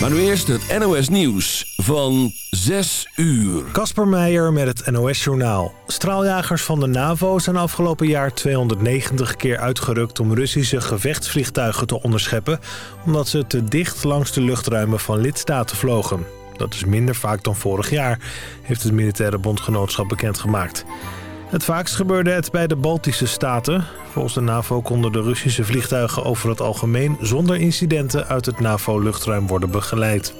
Maar nu eerst het NOS Nieuws van 6 uur. Kasper Meijer met het NOS Journaal. Straaljagers van de NAVO zijn afgelopen jaar 290 keer uitgerukt... om Russische gevechtsvliegtuigen te onderscheppen... omdat ze te dicht langs de luchtruimen van lidstaten vlogen. Dat is minder vaak dan vorig jaar, heeft het militaire bondgenootschap bekendgemaakt. Het vaakst gebeurde het bij de Baltische Staten. Volgens de NAVO konden de Russische vliegtuigen over het algemeen... zonder incidenten uit het NAVO-luchtruim worden begeleid.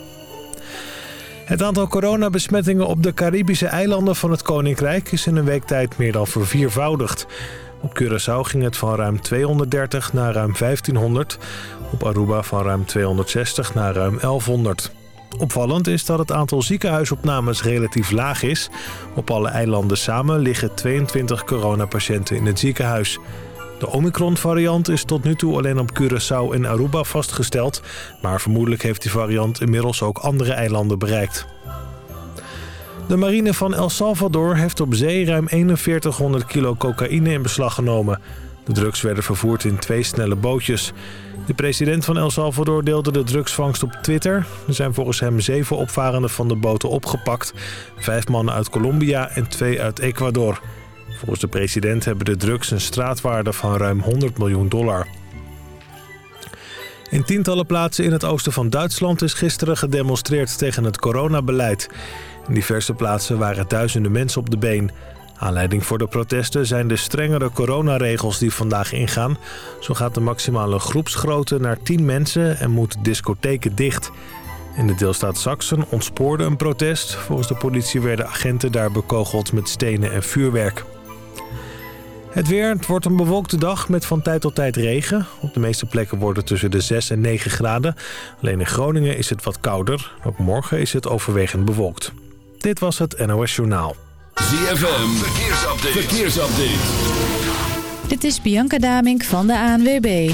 Het aantal coronabesmettingen op de Caribische eilanden van het Koninkrijk... is in een week tijd meer dan verviervoudigd. Op Curaçao ging het van ruim 230 naar ruim 1500. Op Aruba van ruim 260 naar ruim 1100. Opvallend is dat het aantal ziekenhuisopnames relatief laag is. Op alle eilanden samen liggen 22 coronapatiënten in het ziekenhuis. De Omicron-variant is tot nu toe alleen op Curaçao en Aruba vastgesteld... maar vermoedelijk heeft die variant inmiddels ook andere eilanden bereikt. De marine van El Salvador heeft op zee ruim 4100 kilo cocaïne in beslag genomen. De drugs werden vervoerd in twee snelle bootjes. De president van El Salvador deelde de drugsvangst op Twitter. Er zijn volgens hem zeven opvarenden van de boten opgepakt. Vijf mannen uit Colombia en twee uit Ecuador. Volgens de president hebben de drugs een straatwaarde van ruim 100 miljoen dollar. In tientallen plaatsen in het oosten van Duitsland is gisteren gedemonstreerd tegen het coronabeleid. In diverse plaatsen waren duizenden mensen op de been. Aanleiding voor de protesten zijn de strengere coronaregels die vandaag ingaan. Zo gaat de maximale groepsgrootte naar 10 mensen en moeten discotheken dicht. In de deelstaat Sachsen ontspoorde een protest. Volgens de politie werden agenten daar bekogeld met stenen en vuurwerk. Het weer, het wordt een bewolkte dag met van tijd tot tijd regen. Op de meeste plekken worden tussen de 6 en 9 graden. Alleen in Groningen is het wat kouder. Ook morgen is het overwegend bewolkt. Dit was het NOS Journaal. ZFM, verkeersupdate. verkeersupdate. Dit is Bianca Damink van de ANWB.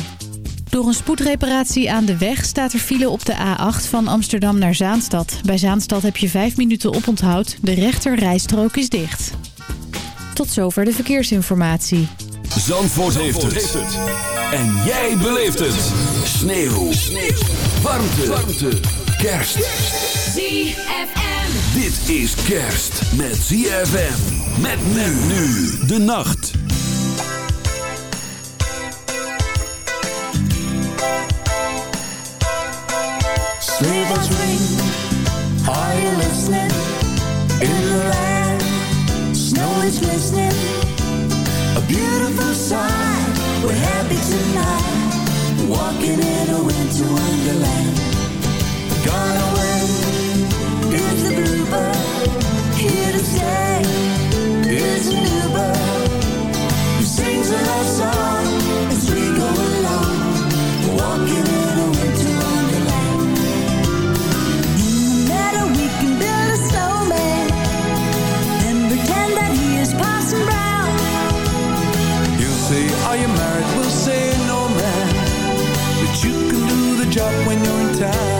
Door een spoedreparatie aan de weg staat er file op de A8 van Amsterdam naar Zaanstad. Bij Zaanstad heb je 5 minuten oponthoud. De rechter rijstrook is dicht. Tot zover de verkeersinformatie. Zandvoort, heeft, het. En jij beleeft het. Sneeuw. Sneeuw. Warmte. Warmte. Kerst. ZFM. Dit is kerst met ZFM. Met men nu de nacht. Sleigh bells ring, are you listening? In the land, snow is glistening. A beautiful sight, we're happy tonight. Walking in a winter wonderland. Gone away job when you're in town.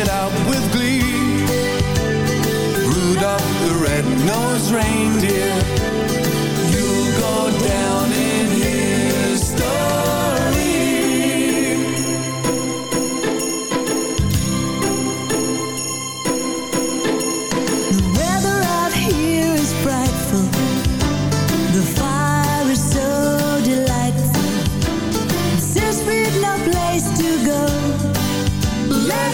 it out with glee. Rudolph the red-nosed reindeer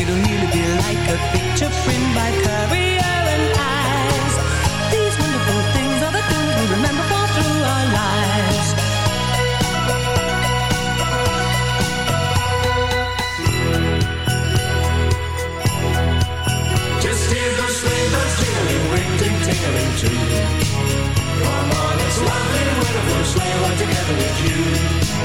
It'll nearly be like a picture print by and eyes. These wonderful things are the things we remember through our lives. Just hear those sleigh bells jingling, ring ting tingling too. Come on, it's lovely when a full sleigh together with you.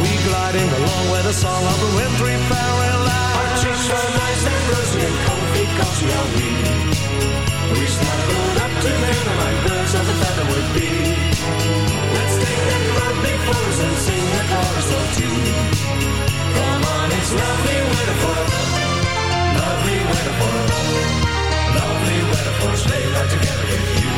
We gliding along with the song of the wintry fairyland. Our cheeks are nice and rosy and comfy cozy we are we. We snuggled up to them like birds of the feather would be. Let's take that road before us and sing the chorus or two. Come on, it's lovely weather for lovely weather for lovely weather for stay ride together with you.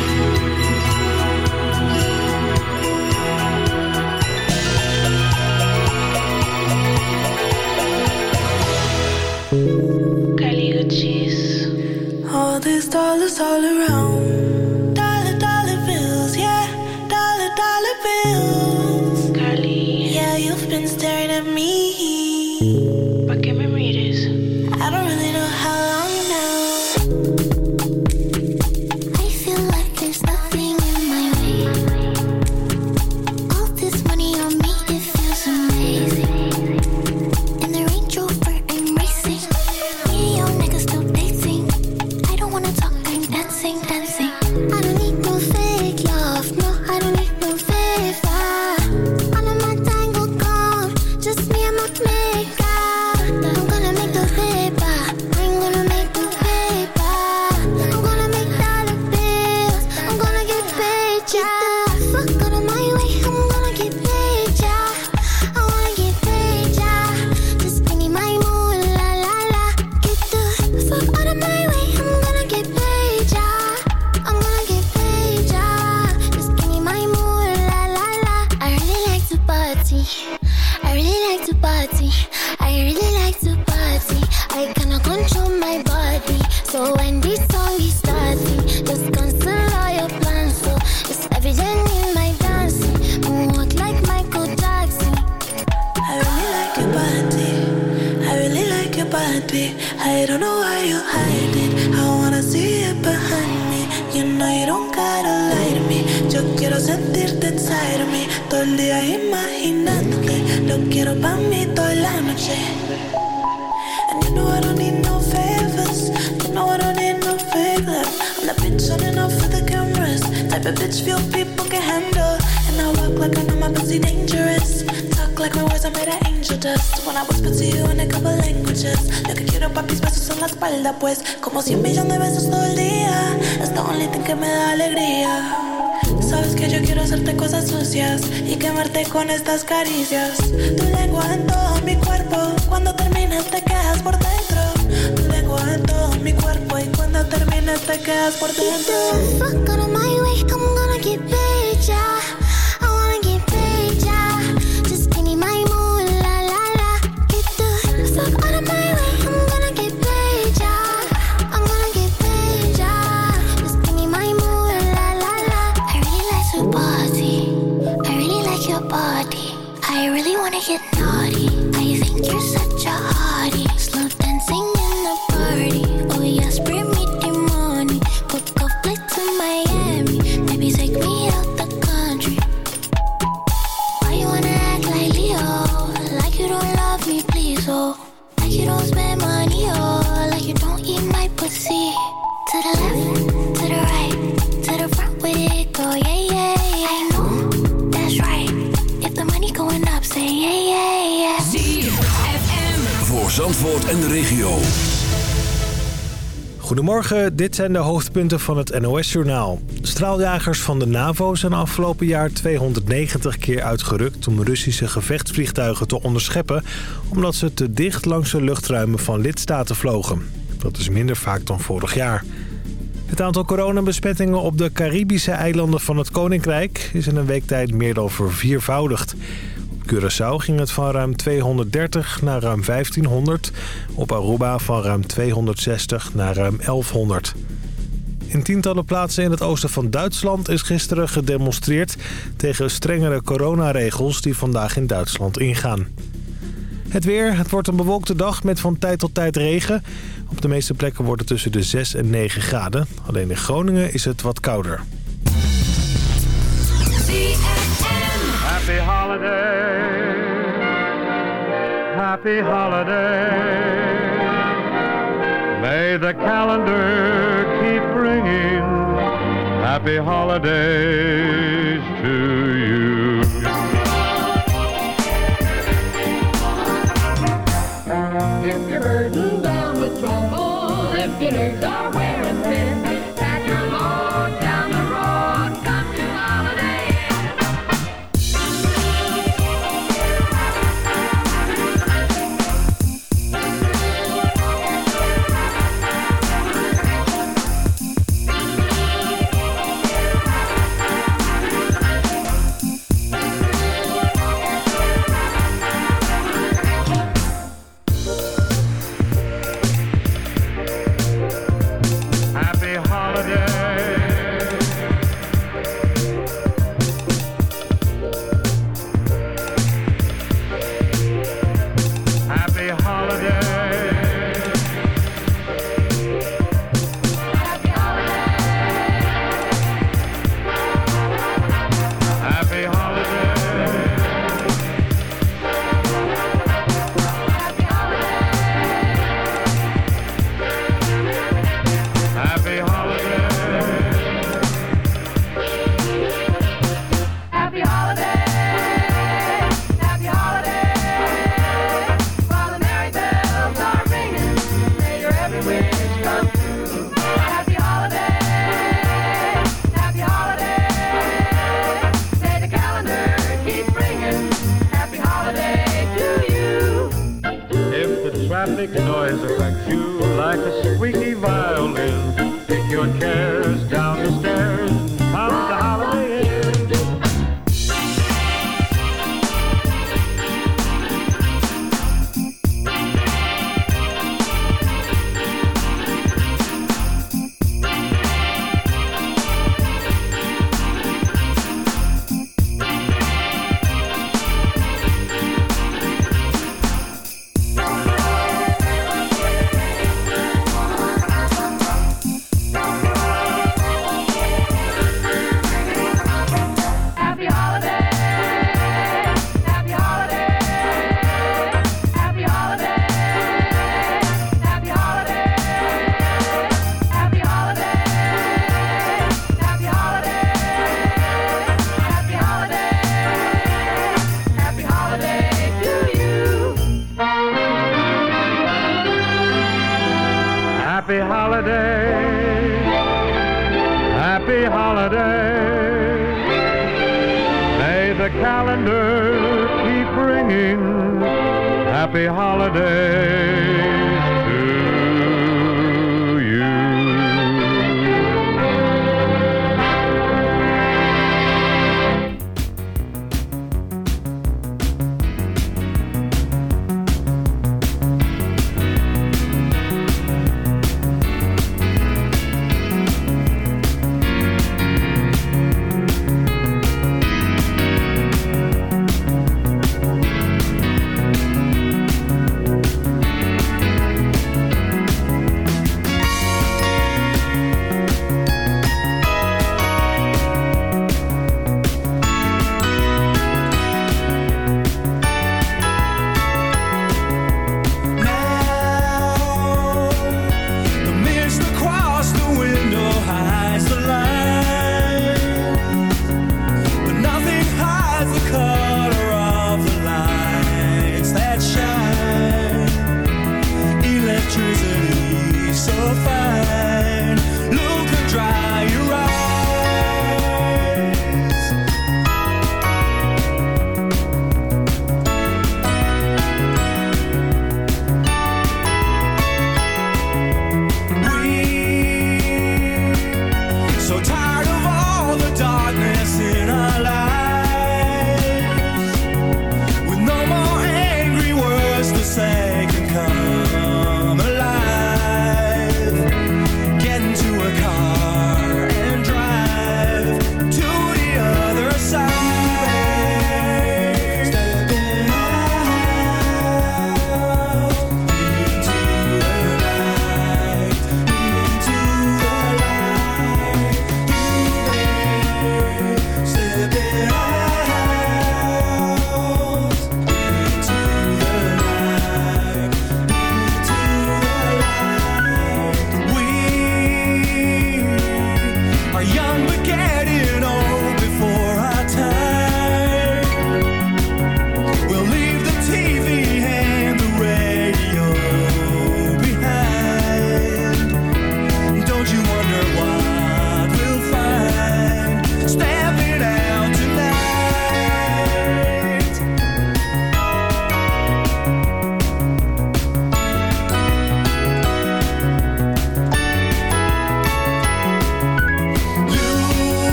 Talk like we was made of angel dust. When I whisper to you in a couple languages. Lo que quiero pa' mis besos en la espalda, pues. Como cien millones de besos todo el día. Es the only thing que me da alegría. Sabes que yo quiero hacerte cosas sucias y quemarte con estas caricias. Tu lengua en todo mi cuerpo, cuando terminas te quedas por dentro. Tu lengua en todo mi cuerpo y cuando terminas te quedas por dentro. Fuck out my way, I'm gonna get. Goedemorgen, dit zijn de hoofdpunten van het NOS-journaal. Straaljagers van de NAVO zijn afgelopen jaar 290 keer uitgerukt... om Russische gevechtsvliegtuigen te onderscheppen... omdat ze te dicht langs de luchtruimen van lidstaten vlogen. Dat is minder vaak dan vorig jaar. Het aantal coronabesmettingen op de Caribische eilanden van het Koninkrijk... is in een week tijd meer dan verviervoudigd. Curaçao ging het van ruim 230 naar ruim 1500. Op Aruba van ruim 260 naar ruim 1100. In tientallen plaatsen in het oosten van Duitsland is gisteren gedemonstreerd... tegen strengere coronaregels die vandaag in Duitsland ingaan. Het weer, het wordt een bewolkte dag met van tijd tot tijd regen. Op de meeste plekken wordt het tussen de 6 en 9 graden. Alleen in Groningen is het wat kouder. Happy holiday. Happy holiday. May the calendar keep bringing happy holidays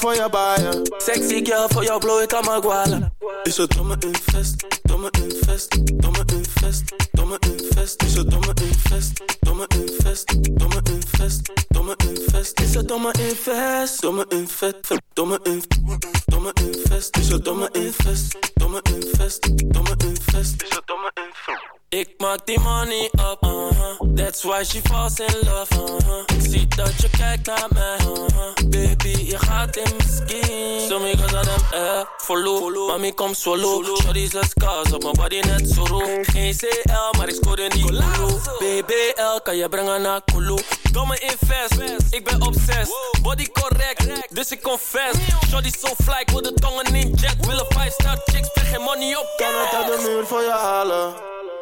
dingen voor je baaien. Sexy girl, voor jou blow ik mijn guala. Is het domme invest, domme invest, domme invest, domme invest. Is het domme invest, domme invest, domme invest, domme invest. Is het domme invest, domme invest, domme invest, domme invest. Is het domme invest, domme invest, domme invest. Is het domme invest. Ik maak die money up, uh-huh. That's why she falls in love, solo. Shorty zes scars op mijn body net zo roe. Geen CL, maar ik scoor in die Kulu. BBL, kan je brengen naar Kulu. Domme invest, ik ben obsessed. Body correct, dus ik confess. Shorty so fly, ik wil de tongen in jet. Willen 5 star chicks, spreek geen money op. Kan het uit de muur voor je halen?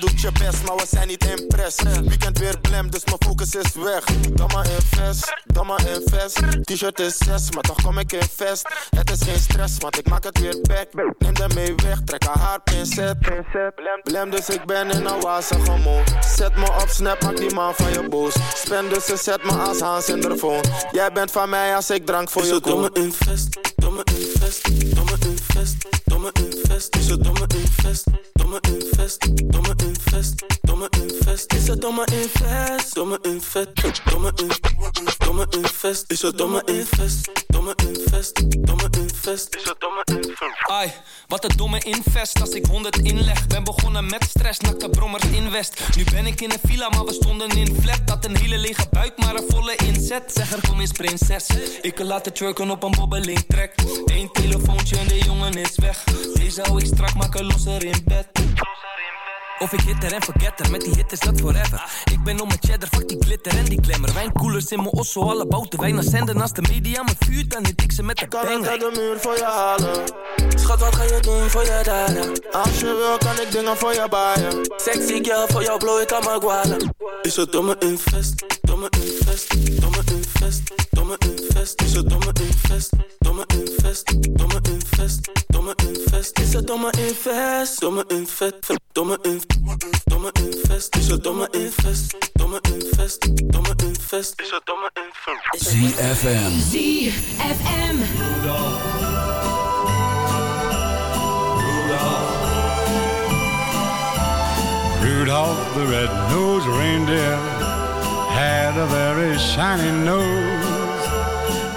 doet je best, maar we zijn niet impress. Weekend weer blem, dus mijn focus is weg. Domme invest, domme invest. T-shirt is 6, maar toch kom ik in vest. Het is geen stress, want ik maak het weer back. Neem de mee weg, trek haar haar pincet. Blem, dus ik ben in een wazige mood. Zet me op snap, maak die man van je boos. Spend dus ze zet me als Hans in de phone. Jij bent van mij als ik drank voor je het domme koop. invest, domme invest, domme invest, domme invest. Is het domme invest, domme invest, domme invest, domme invest. Is het domme invest, domme invest, domme invest, domme invest. Is het domme invest, domme invest, domme invest. Is het domme invest. Ai, wat een domme invest als ik 100 inleg. Ben begonnen met stress, nakte brommers in West. Nu ben ik in een villa, maar we stonden in flat. Dat een hele lege buik, maar een volle inzet. Zeg er kom eens prinses. Ik kan laten twerken op een bobbeling trek. Telefoontje en de jongen is weg. Deze hou ik strak, maken losser in bed. Of ik hitter en forgetter, met die hit is dat forever. Ik ben om mijn cheddar, fuck die glitter en die glamour. Wijnkoelers in mijn osso, alle bouten wijn naar zenden. Als de media me vuurt, dan hit ik ze met de Kan ik banger. uit de muur voor je halen? Schat, wat ga je doen voor je dada? Als je wil, kan ik dingen voor je baaien. Sexy girl, voor jou blow ik aan mijn guala. Is het domme invest, domme invest, domme invest, domme invest. Is het domme invest, domme invest, domme invest, domme invest. Is het domme invest, domme invest, domme invest, domme invest. Is het domme invest, domme invest, domme invest. Is het domme invest. ZFM. ZFM. Rudolph the red-nosed reindeer had a very shiny nose.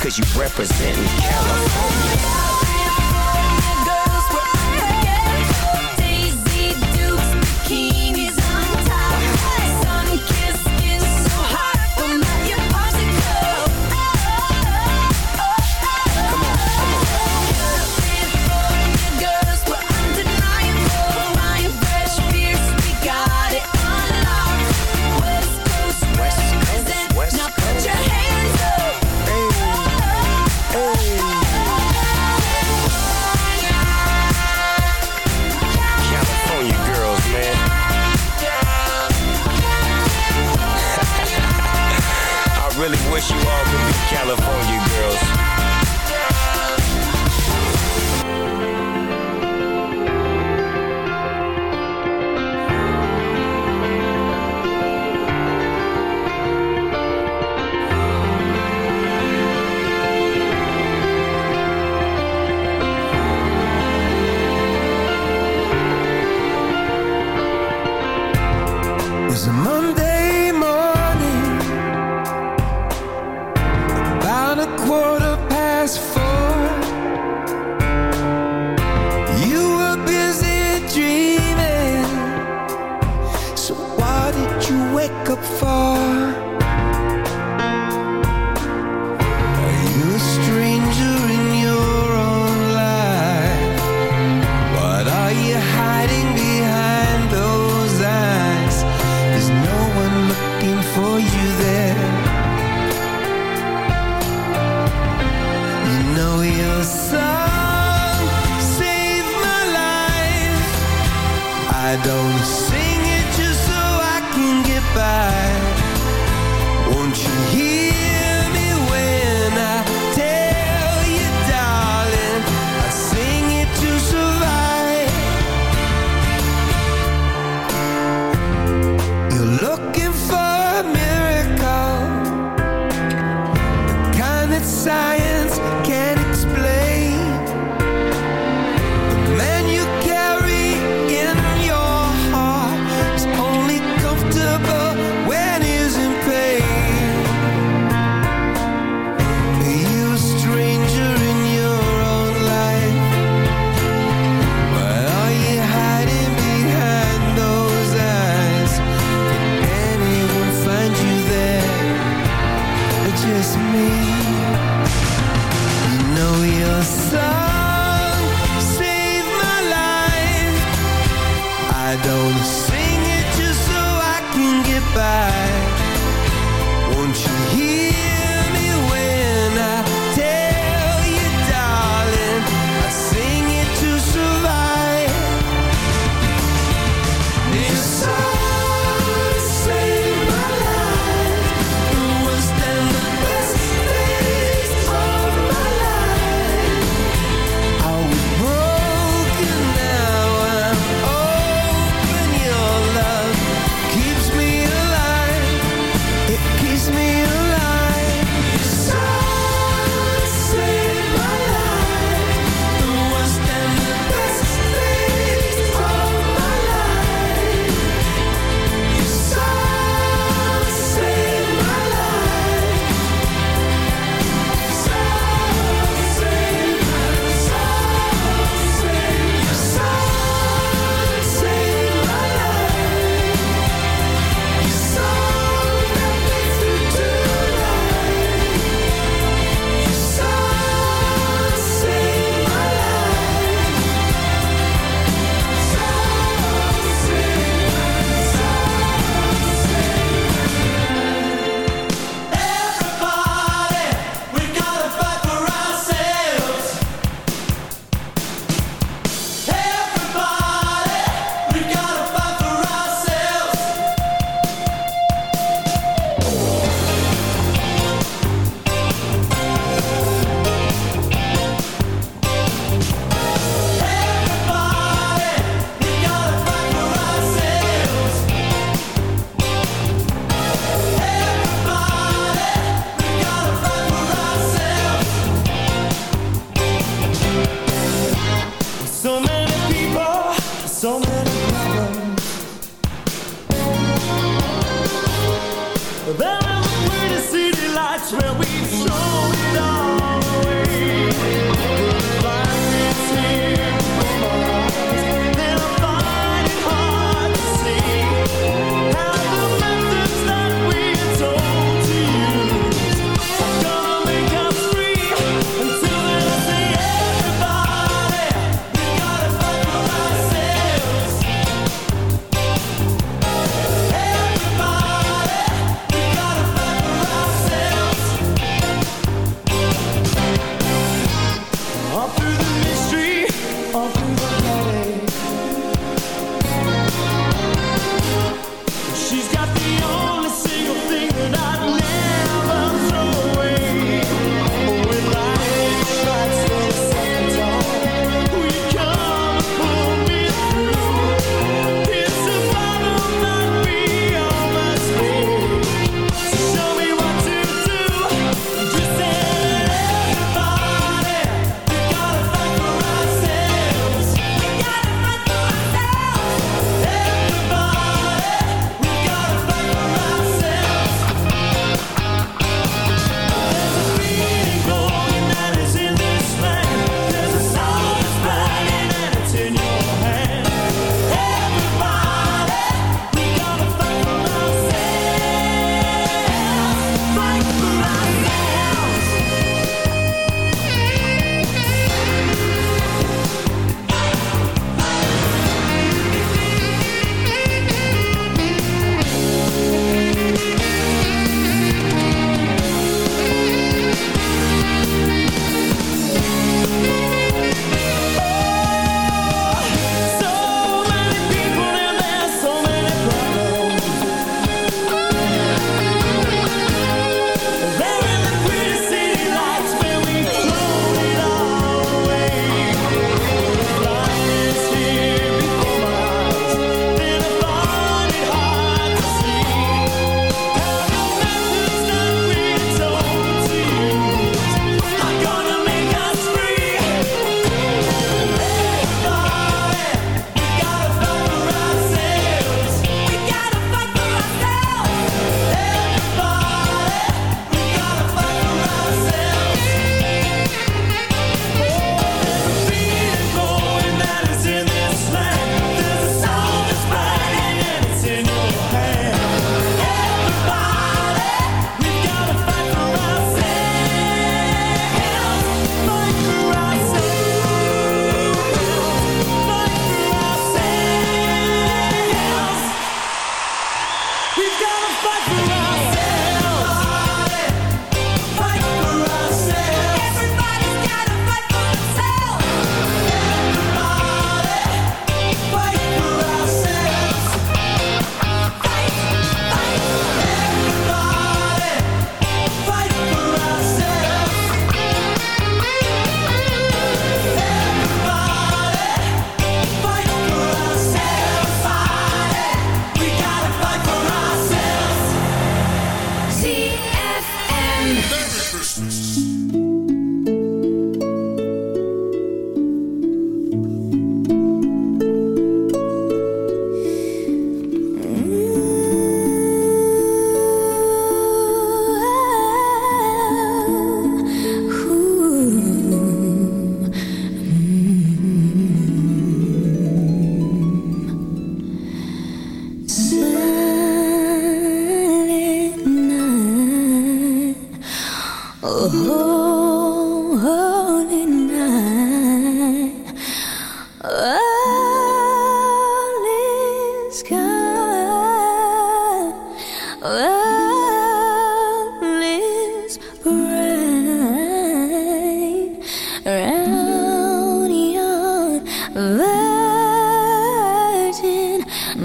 Cause you representing California. It just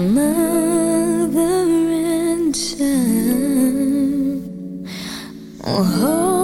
mother and son. Oh.